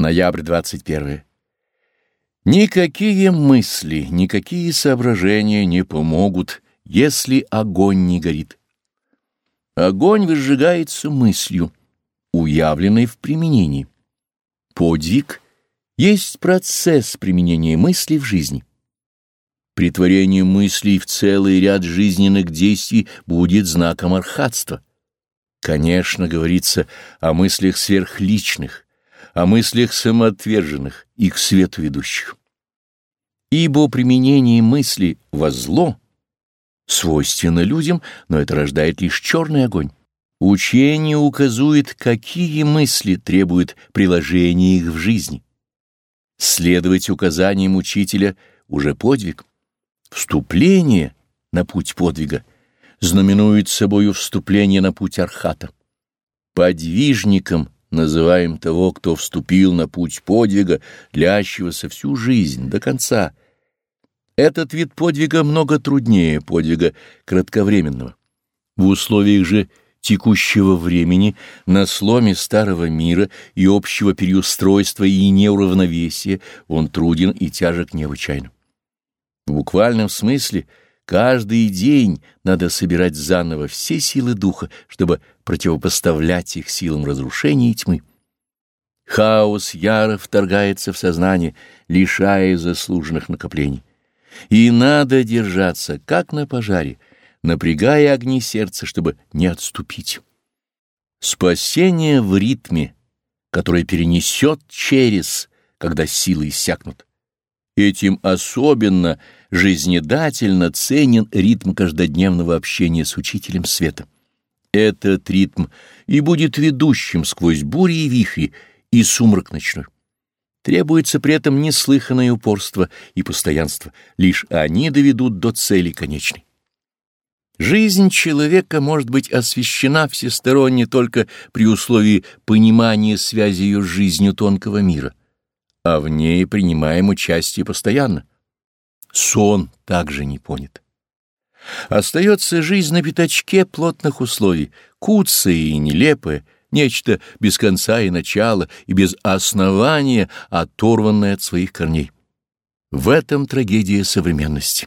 Ноябрь 21. Никакие мысли, никакие соображения не помогут, если огонь не горит. Огонь выжигается мыслью, уявленной в применении. Подвиг есть процесс применения мысли в жизни. Притворение мыслей в целый ряд жизненных действий будет знаком архатства. Конечно, говорится о мыслях сверхличных, о мыслях самоотверженных и к свету ведущих. Ибо применение мысли во зло свойственно людям, но это рождает лишь черный огонь. Учение указует, какие мысли требуют приложения их в жизни. Следовать указаниям учителя уже подвиг. Вступление на путь подвига знаменует собою вступление на путь архата. Подвижником называем того, кто вступил на путь подвига, длящегося всю жизнь до конца. Этот вид подвига много труднее подвига кратковременного. В условиях же текущего времени, на сломе старого мира и общего переустройства и неуравновесия, он труден и тяжек необычайно. В буквальном смысле — Каждый день надо собирать заново все силы духа, чтобы противопоставлять их силам разрушения и тьмы. Хаос яро вторгается в сознание, лишая заслуженных накоплений. И надо держаться, как на пожаре, напрягая огни сердца, чтобы не отступить. Спасение в ритме, который перенесет через, когда силы иссякнут. Этим особенно жизнедательно ценен ритм каждодневного общения с Учителем Света. Этот ритм и будет ведущим сквозь бури и вихри и сумрак ночной. Требуется при этом неслыханное упорство и постоянство, лишь они доведут до цели конечной. Жизнь человека может быть освещена всесторонне только при условии понимания связи ее с жизнью тонкого мира а в ней принимаем участие постоянно. Сон также не понят. Остается жизнь на пятачке плотных условий, куцая и нелепая, нечто без конца и начала, и без основания, оторванное от своих корней. В этом трагедия современности.